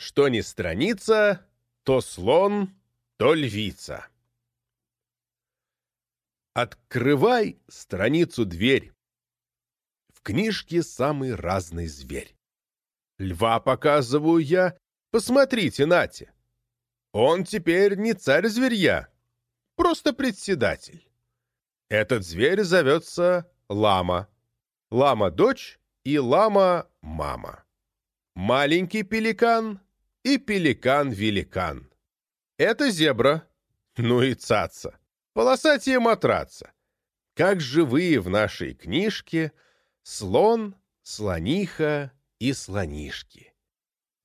Что ни страница, то слон, то львица. Открывай страницу дверь. В книжке самый разный зверь. Льва показываю я, посмотрите, Нате. Он теперь не царь зверья, просто председатель. Этот зверь зовется Лама. Лама-дочь и Лама-мама. Маленький пеликан и пеликан-великан. Это зебра, ну и цаца, полосатие матраца. Как живые в нашей книжке слон, слониха и слонишки.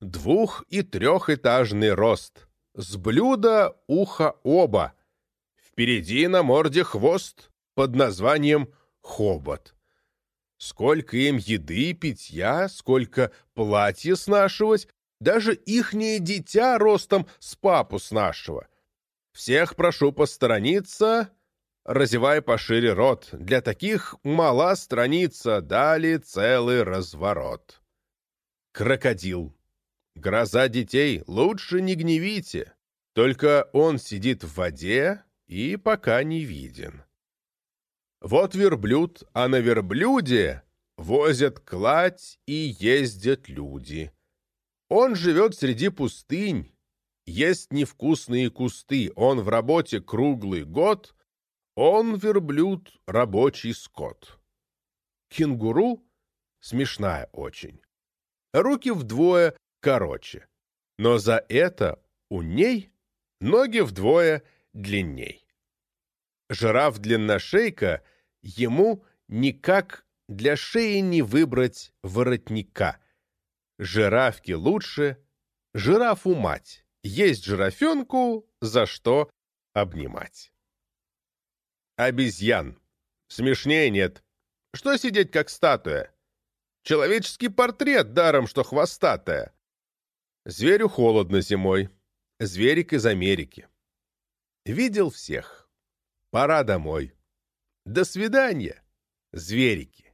Двух- и трехэтажный рост, с блюда ухо оба. Впереди на морде хвост под названием хобот. Сколько им еды, питья, сколько платья снашивать, даже ихнее дитя ростом с папу с нашего. Всех прошу посторониться, разевая пошире рот. Для таких мала страница, дали целый разворот. Крокодил. Гроза детей, лучше не гневите. Только он сидит в воде и пока не виден. Вот верблюд, а на верблюде возят кладь и ездят люди. Он живет среди пустынь, ест невкусные кусты, он в работе круглый год, он, верблюд, рабочий скот. Кенгуру смешная очень. Руки вдвое короче, но за это у ней ноги вдвое длинней. Жираф-длинношейка ему никак для шеи не выбрать воротника. Жирафке лучше, жирафу мать. Есть жирафенку, за что обнимать. Обезьян. Смешнее нет. Что сидеть как статуя? Человеческий портрет, даром что хвостатая. Зверю холодно зимой. Зверик из Америки. Видел всех. Пора домой. До свидания, зверики.